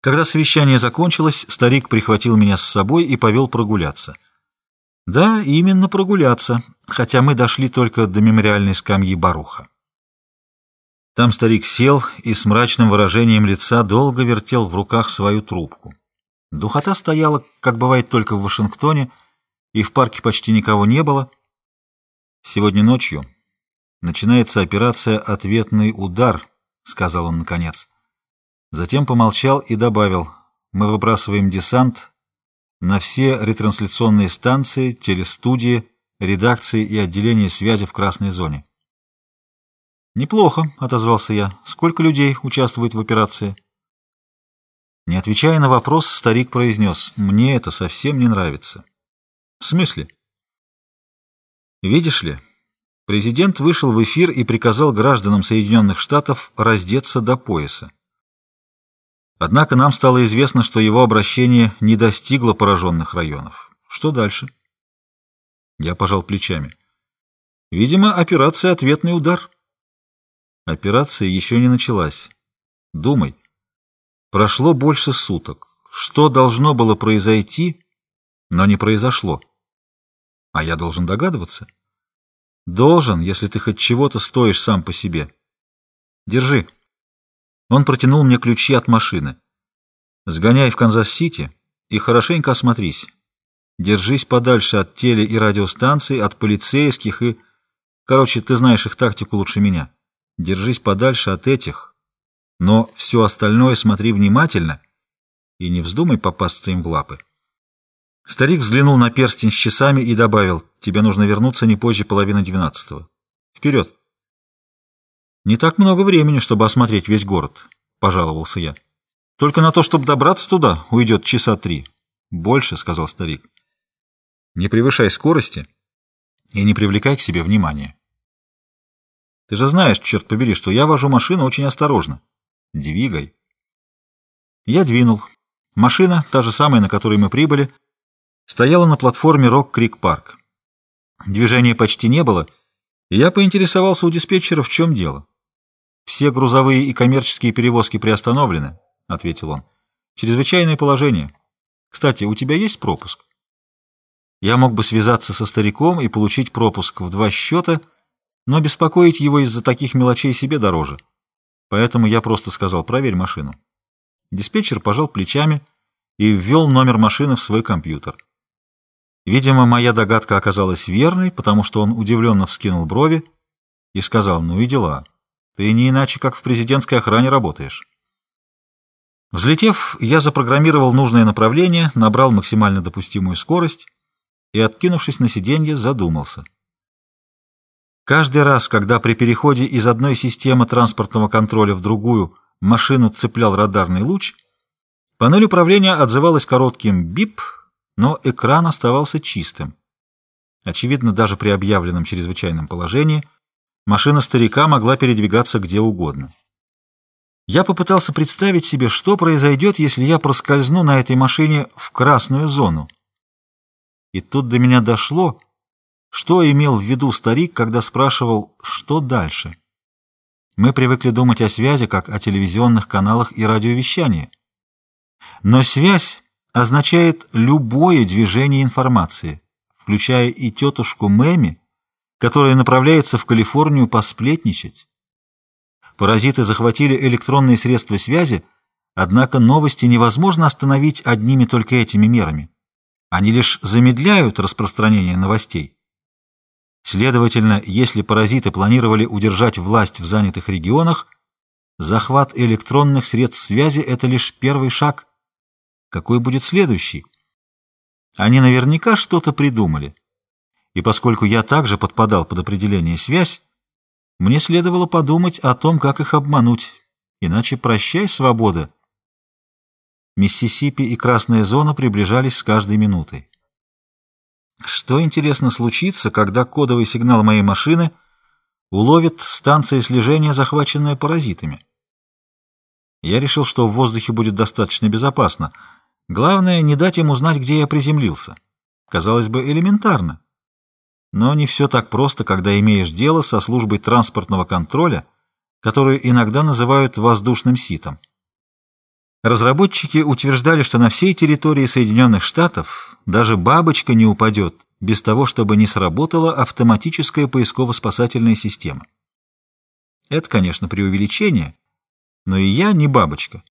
Когда совещание закончилось, старик прихватил меня с собой и повел прогуляться. Да, именно прогуляться, хотя мы дошли только до мемориальной скамьи Баруха. Там старик сел и с мрачным выражением лица долго вертел в руках свою трубку. Духота стояла, как бывает только в Вашингтоне, и в парке почти никого не было. Сегодня ночью начинается операция «Ответный удар», — сказал он наконец. Затем помолчал и добавил, мы выбрасываем десант на все ретрансляционные станции, телестудии, редакции и отделения связи в красной зоне. «Неплохо», — отозвался я. «Сколько людей участвует в операции?» Не отвечая на вопрос, старик произнес, «Мне это совсем не нравится». «В смысле?» «Видишь ли, президент вышел в эфир и приказал гражданам Соединенных Штатов раздеться до пояса. Однако нам стало известно, что его обращение не достигло пораженных районов. Что дальше? Я пожал плечами. Видимо, операция «Ответный удар». Операция еще не началась. Думай. Прошло больше суток. Что должно было произойти, но не произошло? А я должен догадываться? Должен, если ты хоть чего-то стоишь сам по себе. Держи. Он протянул мне ключи от машины. «Сгоняй в Канзас-Сити и хорошенько осмотрись. Держись подальше от теле- и радиостанций, от полицейских и... Короче, ты знаешь их тактику лучше меня. Держись подальше от этих, но все остальное смотри внимательно и не вздумай попасться им в лапы». Старик взглянул на перстень с часами и добавил, «Тебе нужно вернуться не позже половины двенадцатого. Вперед!» Не так много времени, чтобы осмотреть весь город, — пожаловался я. Только на то, чтобы добраться туда, уйдет часа три. Больше, — сказал старик. Не превышай скорости и не привлекай к себе внимания. Ты же знаешь, черт побери, что я вожу машину очень осторожно. Двигай. Я двинул. Машина, та же самая, на которой мы прибыли, стояла на платформе Рок-Крик-Парк. Движения почти не было, и я поинтересовался у диспетчера, в чем дело. «Все грузовые и коммерческие перевозки приостановлены», — ответил он. «Чрезвычайное положение. Кстати, у тебя есть пропуск?» Я мог бы связаться со стариком и получить пропуск в два счета, но беспокоить его из-за таких мелочей себе дороже. Поэтому я просто сказал «проверь машину». Диспетчер пожал плечами и ввел номер машины в свой компьютер. Видимо, моя догадка оказалась верной, потому что он удивленно вскинул брови и сказал «ну и дела». Ты не иначе, как в президентской охране работаешь. Взлетев, я запрограммировал нужное направление, набрал максимально допустимую скорость и, откинувшись на сиденье, задумался. Каждый раз, когда при переходе из одной системы транспортного контроля в другую машину цеплял радарный луч, панель управления отзывалась коротким «бип», но экран оставался чистым. Очевидно, даже при объявленном чрезвычайном положении – Машина старика могла передвигаться где угодно. Я попытался представить себе, что произойдет, если я проскользну на этой машине в красную зону. И тут до меня дошло, что имел в виду старик, когда спрашивал, что дальше. Мы привыкли думать о связи как о телевизионных каналах и радиовещании. Но связь означает любое движение информации, включая и тетушку Мэми, которая направляется в Калифорнию посплетничать. Паразиты захватили электронные средства связи, однако новости невозможно остановить одними только этими мерами. Они лишь замедляют распространение новостей. Следовательно, если паразиты планировали удержать власть в занятых регионах, захват электронных средств связи – это лишь первый шаг. Какой будет следующий? Они наверняка что-то придумали и поскольку я также подпадал под определение «связь», мне следовало подумать о том, как их обмануть, иначе прощай, свобода. Миссисипи и Красная зона приближались с каждой минутой. Что, интересно, случится, когда кодовый сигнал моей машины уловит станция слежения, захваченная паразитами? Я решил, что в воздухе будет достаточно безопасно. Главное, не дать им узнать, где я приземлился. Казалось бы, элементарно. Но не все так просто, когда имеешь дело со службой транспортного контроля, которую иногда называют воздушным ситом. Разработчики утверждали, что на всей территории Соединенных Штатов даже бабочка не упадет без того, чтобы не сработала автоматическая поисково-спасательная система. Это, конечно, преувеличение, но и я не бабочка.